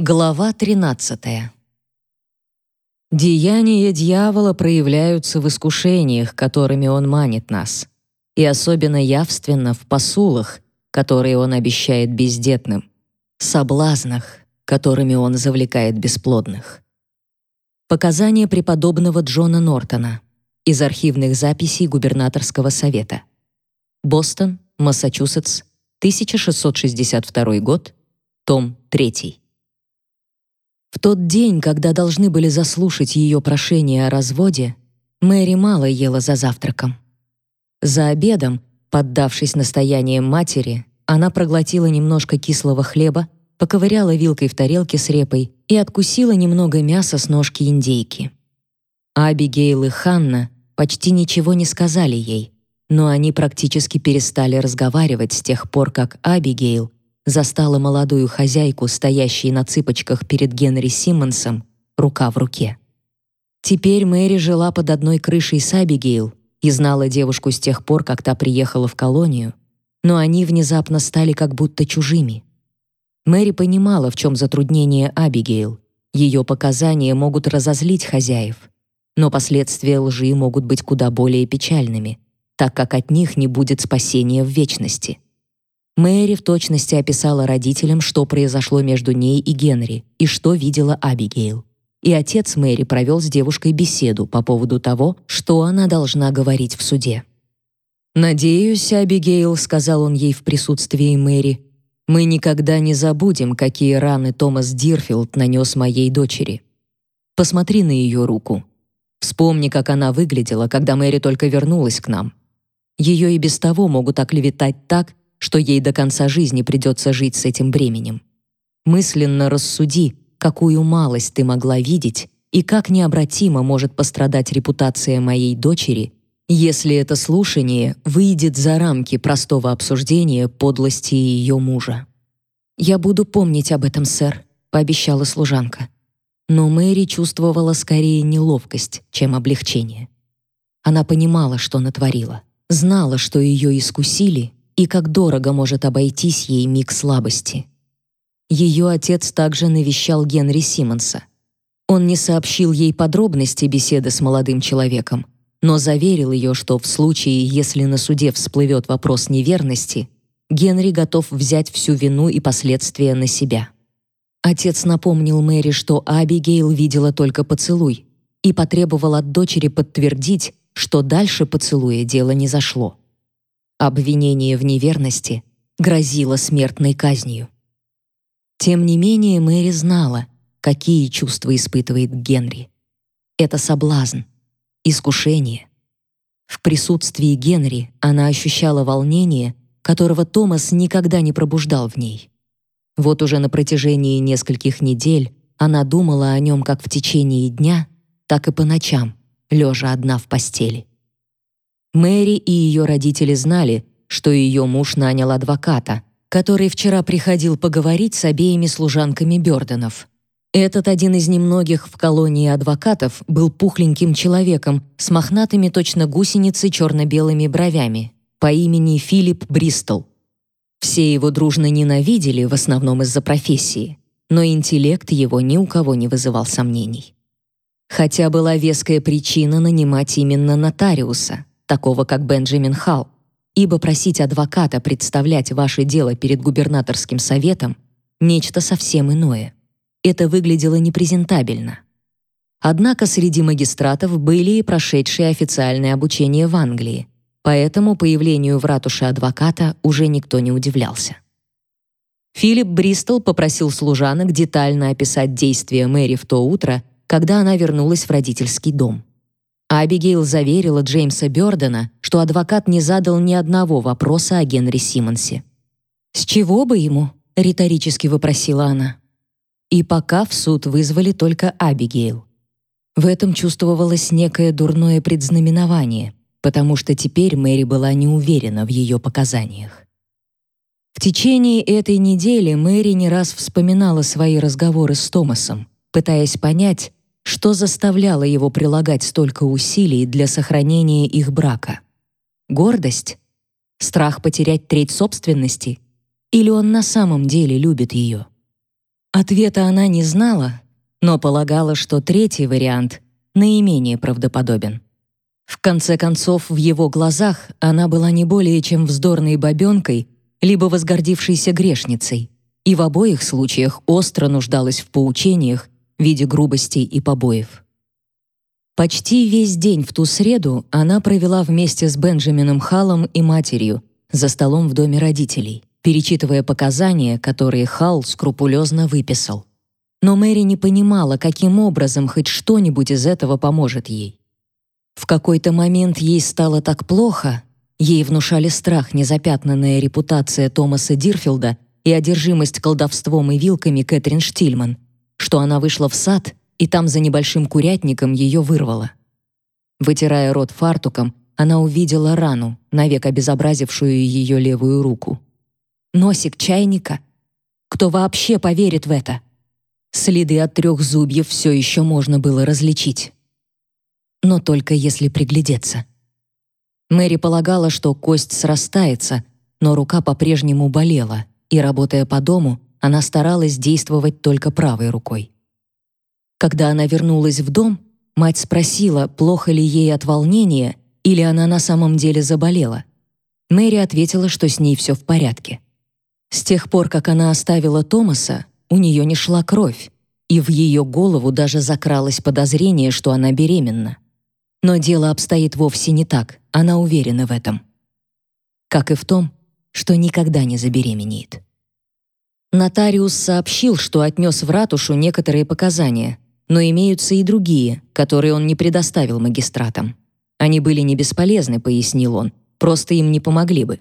Глава 13. Деяния дьявола проявляются в искушениях, которыми он манит нас, и особенно явственно в посулах, которые он обещает бездетным, соблазнах, которыми он завлекает бесплодных. Показания преподобного Джона Нортона из архивных записей губернаторского совета. Бостон, Массачусетс, 1662 год, том 3. В тот день, когда должны были заслушать ее прошение о разводе, Мэри мало ела за завтраком. За обедом, поддавшись настояниям матери, она проглотила немножко кислого хлеба, поковыряла вилкой в тарелке с репой и откусила немного мяса с ножки индейки. Абигейл и Ханна почти ничего не сказали ей, но они практически перестали разговаривать с тех пор, как Абигейл застала молодую хозяйку, стоящей на цыпочках перед Генри Симмонсом, рука в руке. Теперь Мэри жила под одной крышей с Абигейл и знала девушку с тех пор, как та приехала в колонию, но они внезапно стали как будто чужими. Мэри понимала, в чем затруднение Абигейл. Ее показания могут разозлить хозяев, но последствия лжи могут быть куда более печальными, так как от них не будет спасения в вечности. Мэри в точности описала родителям, что произошло между ней и Генри и что видела Абигейл. И отец Мэри провел с девушкой беседу по поводу того, что она должна говорить в суде. «Надеюсь, Абигейл», — сказал он ей в присутствии Мэри, «мы никогда не забудем, какие раны Томас Дирфилд нанес моей дочери. Посмотри на ее руку. Вспомни, как она выглядела, когда Мэри только вернулась к нам. Ее и без того могут оклеветать так, что ей до конца жизни придется жить с этим бременем. Мысленно рассуди, какую малость ты могла видеть и как необратимо может пострадать репутация моей дочери, если это слушание выйдет за рамки простого обсуждения подлости ее мужа. «Я буду помнить об этом, сэр», — пообещала служанка. Но Мэри чувствовала скорее неловкость, чем облегчение. Она понимала, что натворила, знала, что ее искусили и как дорого может обойтись ей миг слабости. Ее отец также навещал Генри Симмонса. Он не сообщил ей подробности беседы с молодым человеком, но заверил ее, что в случае, если на суде всплывет вопрос неверности, Генри готов взять всю вину и последствия на себя. Отец напомнил Мэри, что Абигейл видела только поцелуй, и потребовал от дочери подтвердить, что дальше поцелуя дело не зашло. Обвинение в неверности грозило смертной казнью. Тем не менее, Мэри знала, какие чувства испытывает Генри. Это соблазн, искушение. В присутствии Генри она ощущала волнение, которого Томас никогда не пробуждал в ней. Вот уже на протяжении нескольких недель она думала о нем как в течение дня, так и по ночам, лежа одна в постели. Мэри и ее родители знали, что ее муж нанял адвоката, который вчера приходил поговорить с обеими служанками Бёрденов. Этот один из немногих в колонии адвокатов был пухленьким человеком с мохнатыми точно гусеницы черно-белыми бровями по имени Филипп Бристол. Все его дружно ненавидели, в основном из-за профессии, но интеллект его ни у кого не вызывал сомнений. Хотя была веская причина нанимать именно нотариуса, такого как Бенджамин Халл, ибо просить адвоката представлять ваше дело перед губернаторским советом — нечто совсем иное. Это выглядело непрезентабельно. Однако среди магистратов были и прошедшие официальное обучение в Англии, поэтому появлению в ратуше адвоката уже никто не удивлялся. Филипп Бристол попросил служанок детально описать действия Мэри в то утро, когда она вернулась в родительский дом. Абигейл заверила Джеймса Бёрдена, что адвокат не задал ни одного вопроса о Генри Симмонсе. «С чего бы ему?» — риторически вопросила она. И пока в суд вызвали только Абигейл. В этом чувствовалось некое дурное предзнаменование, потому что теперь Мэри была не уверена в ее показаниях. В течение этой недели Мэри не раз вспоминала свои разговоры с Томасом, пытаясь понять, что заставляло его прилагать столько усилий для сохранения их брака? Гордость? Страх потерять треть собственности? Или он на самом деле любит ее? Ответа она не знала, но полагала, что третий вариант наименее правдоподобен. В конце концов, в его глазах она была не более чем вздорной бабенкой, либо возгордившейся грешницей, и в обоих случаях остро нуждалась в поучениях в виде грубостей и побоев. Почти весь день в ту среду она провела вместе с Бенджамином Халлом и матерью за столом в доме родителей, перечитывая показания, которые Халл скрупулезно выписал. Но Мэри не понимала, каким образом хоть что-нибудь из этого поможет ей. В какой-то момент ей стало так плохо, ей внушали страх незапятнанная репутация Томаса Дирфилда и одержимость колдовством и вилками Кэтрин Штильман, что она вышла в сад и там за небольшим курятником ее вырвало. Вытирая рот фартуком, она увидела рану, навек обезобразившую ее левую руку. Носик чайника? Кто вообще поверит в это? Следы от трех зубьев все еще можно было различить. Но только если приглядеться. Мэри полагала, что кость срастается, но рука по-прежнему болела, и, работая по дому, она старалась действовать только правой рукой. Когда она вернулась в дом, мать спросила, плохо ли ей от волнения или она на самом деле заболела. Мэри ответила, что с ней все в порядке. С тех пор, как она оставила Томаса, у нее не шла кровь, и в ее голову даже закралось подозрение, что она беременна. Но дело обстоит вовсе не так, она уверена в этом. Как и в том, что никогда не забеременеет. Нотариус сообщил, что отнес в ратушу некоторые показания, но имеются и другие, которые он не предоставил магистратам. Они были не бесполезны, пояснил он, просто им не помогли бы.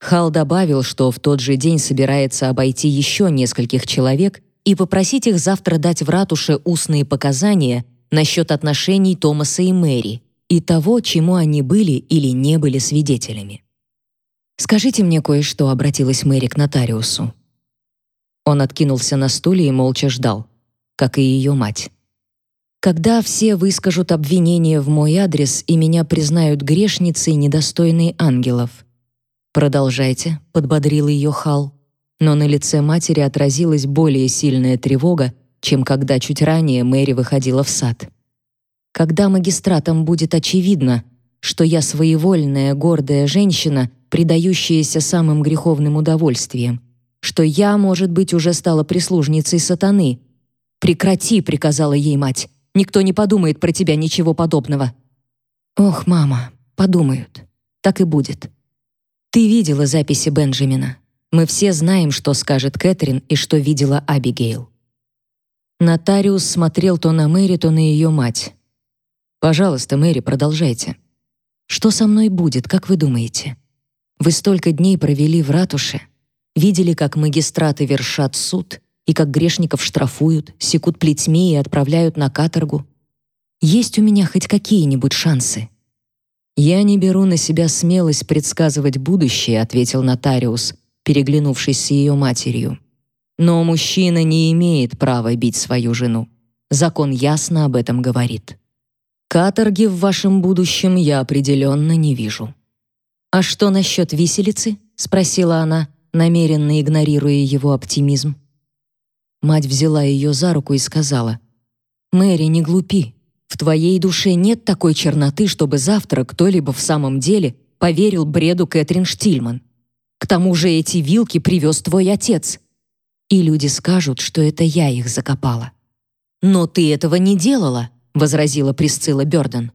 Хал добавил, что в тот же день собирается обойти еще нескольких человек и попросить их завтра дать в ратуше устные показания насчет отношений Томаса и Мэри и того, чему они были или не были свидетелями. «Скажите мне кое-что», — обратилась Мэри к нотариусу. Он откинулся на стуле и молча ждал как и ее мать. Когда все выскажут обвинения в мой адрес и меня признают грешницей, недостойной ангелов. Продолжайте, подбодрил ее Хал, но на лице матери отразилась более сильная тревога, чем когда чуть ранее Мэри выходила в сад. Когда магистратам будет очевидно, что я своевольная, гордая женщина, предающаяся самым греховным удовольствиям, что я, может быть, уже стала прислужницей сатаны, «Прекрати», — приказала ей мать. «Никто не подумает про тебя ничего подобного». «Ох, мама, подумают. Так и будет». «Ты видела записи Бенджамина. Мы все знаем, что скажет Кэтрин и что видела Абигейл». Нотариус смотрел то на Мэри, то на ее мать. «Пожалуйста, Мэри, продолжайте. Что со мной будет, как вы думаете? Вы столько дней провели в ратуше, видели, как магистраты вершат суд, и как грешников штрафуют, секут плетьми и отправляют на каторгу. Есть у меня хоть какие-нибудь шансы? Я не беру на себя смелость предсказывать будущее, ответил нотариус, переглянувшись с ее матерью. Но мужчина не имеет права бить свою жену. Закон ясно об этом говорит. Каторги в вашем будущем я определенно не вижу. А что насчет виселицы? спросила она, намеренно игнорируя его оптимизм. Мать взяла ее за руку и сказала, «Мэри, не глупи. В твоей душе нет такой черноты, чтобы завтра кто-либо в самом деле поверил бреду Кэтрин Штильман. К тому же эти вилки привез твой отец. И люди скажут, что это я их закопала». «Но ты этого не делала», — возразила Присцилла Бёрден.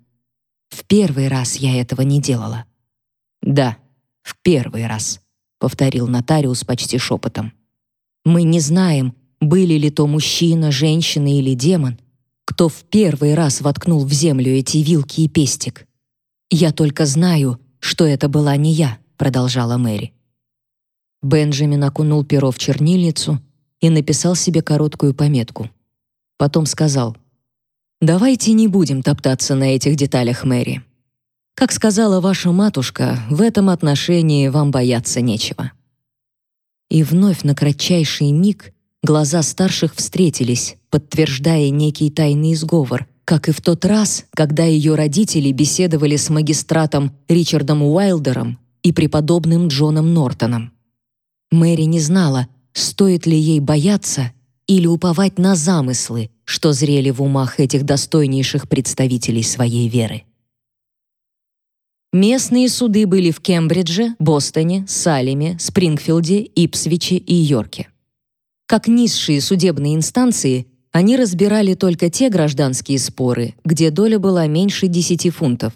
«В первый раз я этого не делала». «Да, в первый раз», — повторил нотариус почти шепотом. «Мы не знаем, были ли то мужчина, женщина или демон, кто в первый раз воткнул в землю эти вилки и пестик. «Я только знаю, что это была не я», — продолжала Мэри. Бенджамин окунул перо в чернильницу и написал себе короткую пометку. Потом сказал, «Давайте не будем топтаться на этих деталях, Мэри. Как сказала ваша матушка, в этом отношении вам бояться нечего». И вновь на кратчайший миг Глаза старших встретились, подтверждая некий тайный сговор, как и в тот раз, когда ее родители беседовали с магистратом Ричардом Уайлдером и преподобным Джоном Нортоном. Мэри не знала, стоит ли ей бояться или уповать на замыслы, что зрели в умах этих достойнейших представителей своей веры. Местные суды были в Кембридже, Бостоне, Салеме, Спрингфилде, Ипсвиче и Йорке. Как низшие судебные инстанции, они разбирали только те гражданские споры, где доля была меньше 10 фунтов.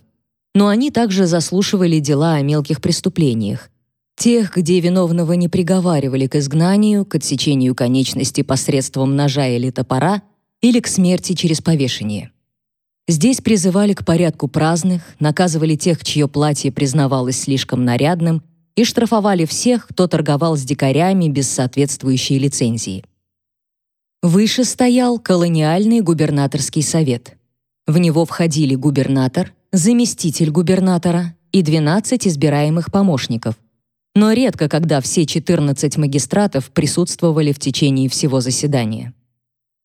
Но они также заслушивали дела о мелких преступлениях, тех, где виновного не приговаривали к изгнанию, к отсечению конечности посредством ножа или топора или к смерти через повешение. Здесь призывали к порядку праздных, наказывали тех, чье платье признавалось слишком нарядным, и штрафовали всех, кто торговал с дикарями без соответствующей лицензии. Выше стоял колониальный губернаторский совет. В него входили губернатор, заместитель губернатора и 12 избираемых помощников. Но редко когда все 14 магистратов присутствовали в течение всего заседания.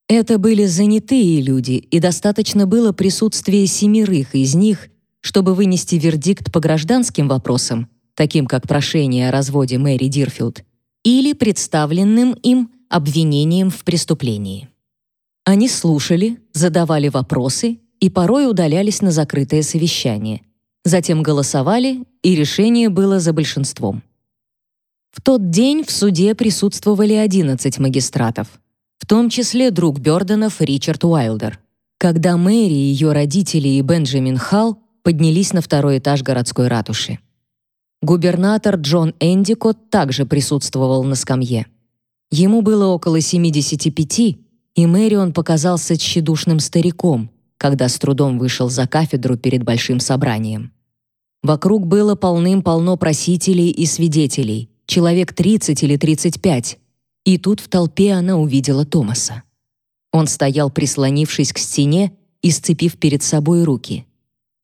Это были занятые люди, и достаточно было присутствия семерых из них, чтобы вынести вердикт по гражданским вопросам, таким как прошение о разводе Мэри Дирфилд, или представленным им обвинением в преступлении. Они слушали, задавали вопросы и порой удалялись на закрытое совещание. Затем голосовали, и решение было за большинством. В тот день в суде присутствовали 11 магистратов — том числе друг Бёрденов Ричард Уайлдер. Когда Мэри, ее родители и Бенджамин Халл поднялись на второй этаж городской ратуши. Губернатор Джон Эндикот также присутствовал на скамье. Ему было около 75, и Мэри он показался тщедушным стариком, когда с трудом вышел за кафедру перед большим собранием. Вокруг было полным-полно просителей и свидетелей, человек 30 или 35, и тут в толпе она увидела Томаса. Он стоял, прислонившись к стене и сцепив перед собой руки.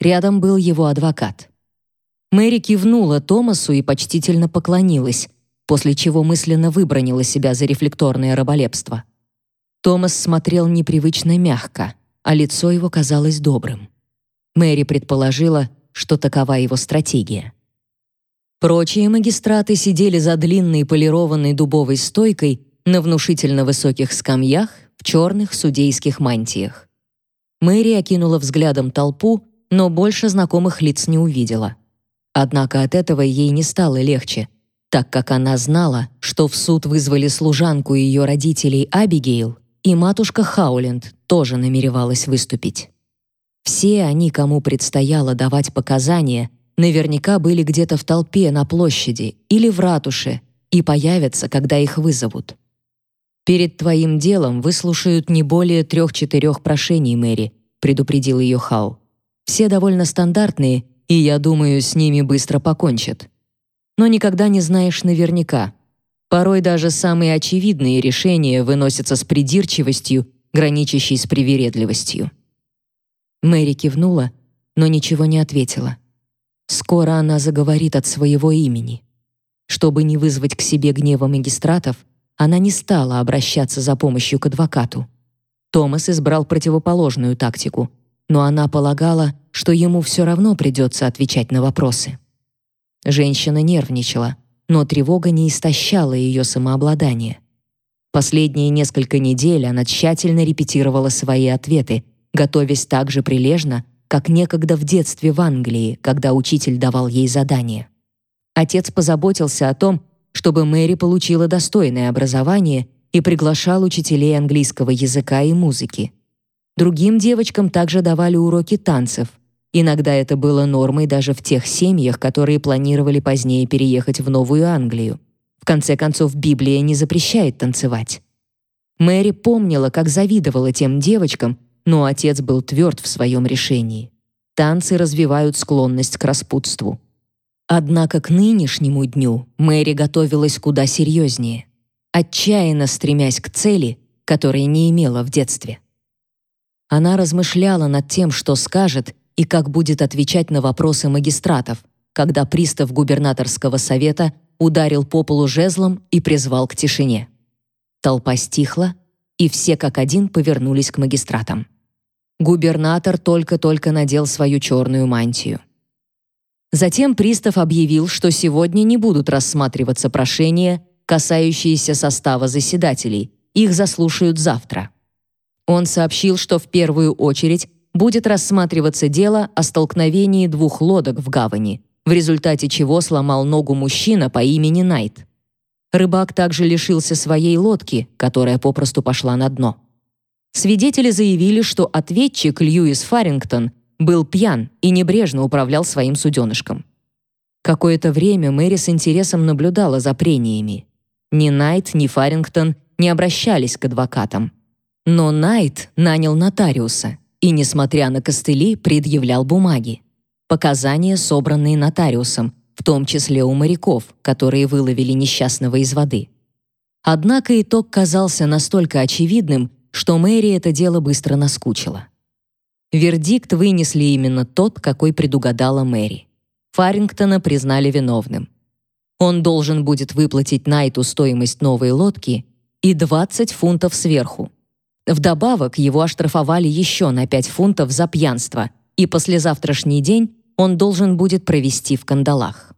Рядом был его адвокат. Мэри кивнула Томасу и почтительно поклонилась, после чего мысленно выбронила себя за рефлекторное раболепство. Томас смотрел непривычно мягко, а лицо его казалось добрым. Мэри предположила, что такова его стратегия. Прочие магистраты сидели за длинной полированной дубовой стойкой на внушительно высоких скамьях в черных судейских мантиях. Мэри окинула взглядом толпу, но больше знакомых лиц не увидела. Однако от этого ей не стало легче, так как она знала, что в суд вызвали служанку ее родителей Абигейл, и матушка Хауленд тоже намеревалась выступить. Все они, кому предстояло давать показания, наверняка были где-то в толпе на площади или в ратуше и появятся, когда их вызовут. «Перед твоим делом выслушают не более трех-четырех прошений, Мэри», предупредил ее Хау. «Все довольно стандартные, и, я думаю, с ними быстро покончат. Но никогда не знаешь наверняка. Порой даже самые очевидные решения выносятся с придирчивостью, граничащей с привередливостью». Мэри кивнула, но ничего не ответила. Скоро она заговорит от своего имени. Чтобы не вызвать к себе гнева магистратов, она не стала обращаться за помощью к адвокату. Томас избрал противоположную тактику, но она полагала, что ему все равно придется отвечать на вопросы. Женщина нервничала, но тревога не истощала ее самообладание. Последние несколько недель она тщательно репетировала свои ответы, готовясь так же прилежно, как некогда в детстве в Англии, когда учитель давал ей задание. Отец позаботился о том, чтобы Мэри получила достойное образование и приглашал учителей английского языка и музыки. Другим девочкам также давали уроки танцев. Иногда это было нормой даже в тех семьях, которые планировали позднее переехать в Новую Англию. В конце концов, Библия не запрещает танцевать. Мэри помнила, как завидовала тем девочкам, но отец был тверд в своем решении. Танцы развивают склонность к распутству. Однако к нынешнему дню Мэри готовилась куда серьезнее, отчаянно стремясь к цели, которой не имела в детстве. Она размышляла над тем, что скажет и как будет отвечать на вопросы магистратов, когда пристав губернаторского совета ударил по полу жезлом и призвал к тишине. Толпа стихла, и все как один повернулись к магистратам. Губернатор только-только надел свою черную мантию. Затем пристав объявил, что сегодня не будут рассматриваться прошения, касающиеся состава заседателей, их заслушают завтра. Он сообщил, что в первую очередь будет рассматриваться дело о столкновении двух лодок в гавани, в результате чего сломал ногу мужчина по имени Найт. Рыбак также лишился своей лодки, которая попросту пошла на дно. Свидетели заявили, что ответчик Льюис Фарингтон был пьян и небрежно управлял своим суденышком. Какое-то время Мэри с интересом наблюдала за прениями. Ни Найт, ни Фарингтон не обращались к адвокатам. Но Найт нанял нотариуса и, несмотря на костыли, предъявлял бумаги. Показания, собранные нотариусом, в том числе у моряков, которые выловили несчастного из воды. Однако итог казался настолько очевидным, что Мэри это дело быстро наскучило. Вердикт вынесли именно тот, какой предугадала Мэри. Фарингтона признали виновным. Он должен будет выплатить Найту стоимость новой лодки и 20 фунтов сверху. Вдобавок его оштрафовали еще на 5 фунтов за пьянство, и послезавтрашний день он должен будет провести в кандалах.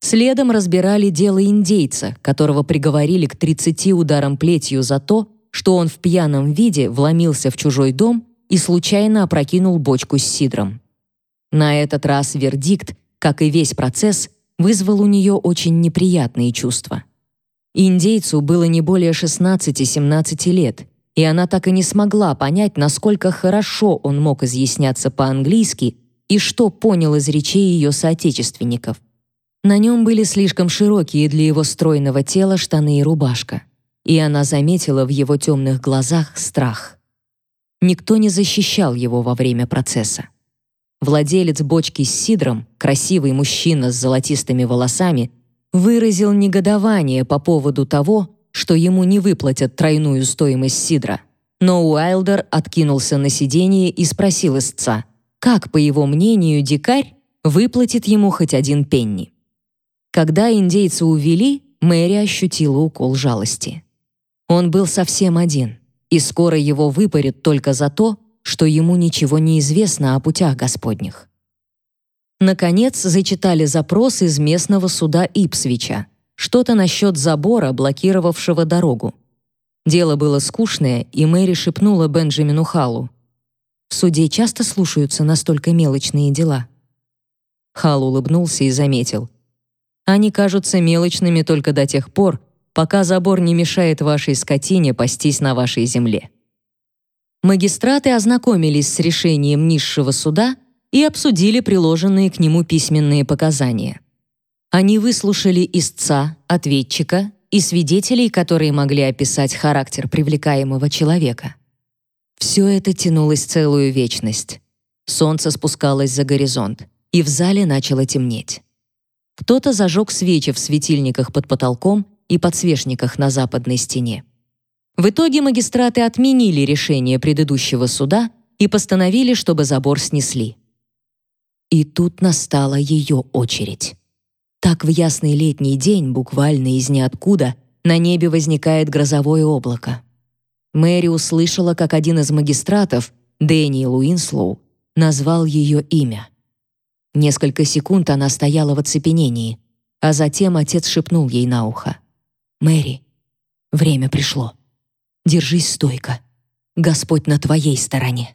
Следом разбирали дело индейца, которого приговорили к 30 ударам плетью за то, что он в пьяном виде вломился в чужой дом и случайно опрокинул бочку с сидром. На этот раз вердикт, как и весь процесс, вызвал у нее очень неприятные чувства. Индейцу было не более 16-17 лет, и она так и не смогла понять, насколько хорошо он мог изъясняться по-английски и что понял из речей ее соотечественников. На нем были слишком широкие для его стройного тела штаны и рубашка, и она заметила в его темных глазах страх. Никто не защищал его во время процесса. Владелец бочки с сидром, красивый мужчина с золотистыми волосами, выразил негодование по поводу того, что ему не выплатят тройную стоимость сидра. Но Уайлдер откинулся на сиденье и спросил истца, как, по его мнению, дикарь выплатит ему хоть один пенни. Когда индейца увели, Мэри ощутила укол жалости. Он был совсем один, и скоро его выпарят только за то, что ему ничего не известно о путях Господних. Наконец, зачитали запрос из местного суда Ипсвича, что-то насчет забора, блокировавшего дорогу. Дело было скучное, и Мэри шепнула Бенджамину Халу. «В суде часто слушаются настолько мелочные дела». Хал улыбнулся и заметил. «Они кажутся мелочными только до тех пор, пока забор не мешает вашей скотине пастись на вашей земле». Магистраты ознакомились с решением низшего суда и обсудили приложенные к нему письменные показания. Они выслушали истца, ответчика и свидетелей, которые могли описать характер привлекаемого человека. Все это тянулось целую вечность. Солнце спускалось за горизонт, и в зале начало темнеть. Кто-то зажег свечи в светильниках под потолком и подсвечниках на западной стене. В итоге магистраты отменили решение предыдущего суда и постановили, чтобы забор снесли. И тут настала ее очередь. Так в ясный летний день, буквально из ниоткуда, на небе возникает грозовое облако. Мэри услышала, как один из магистратов, Дэниел Уинслоу, назвал ее имя. Несколько секунд она стояла в оцепенении, а затем отец шепнул ей на ухо. «Мэри, время пришло. Держись стойко. Господь на твоей стороне».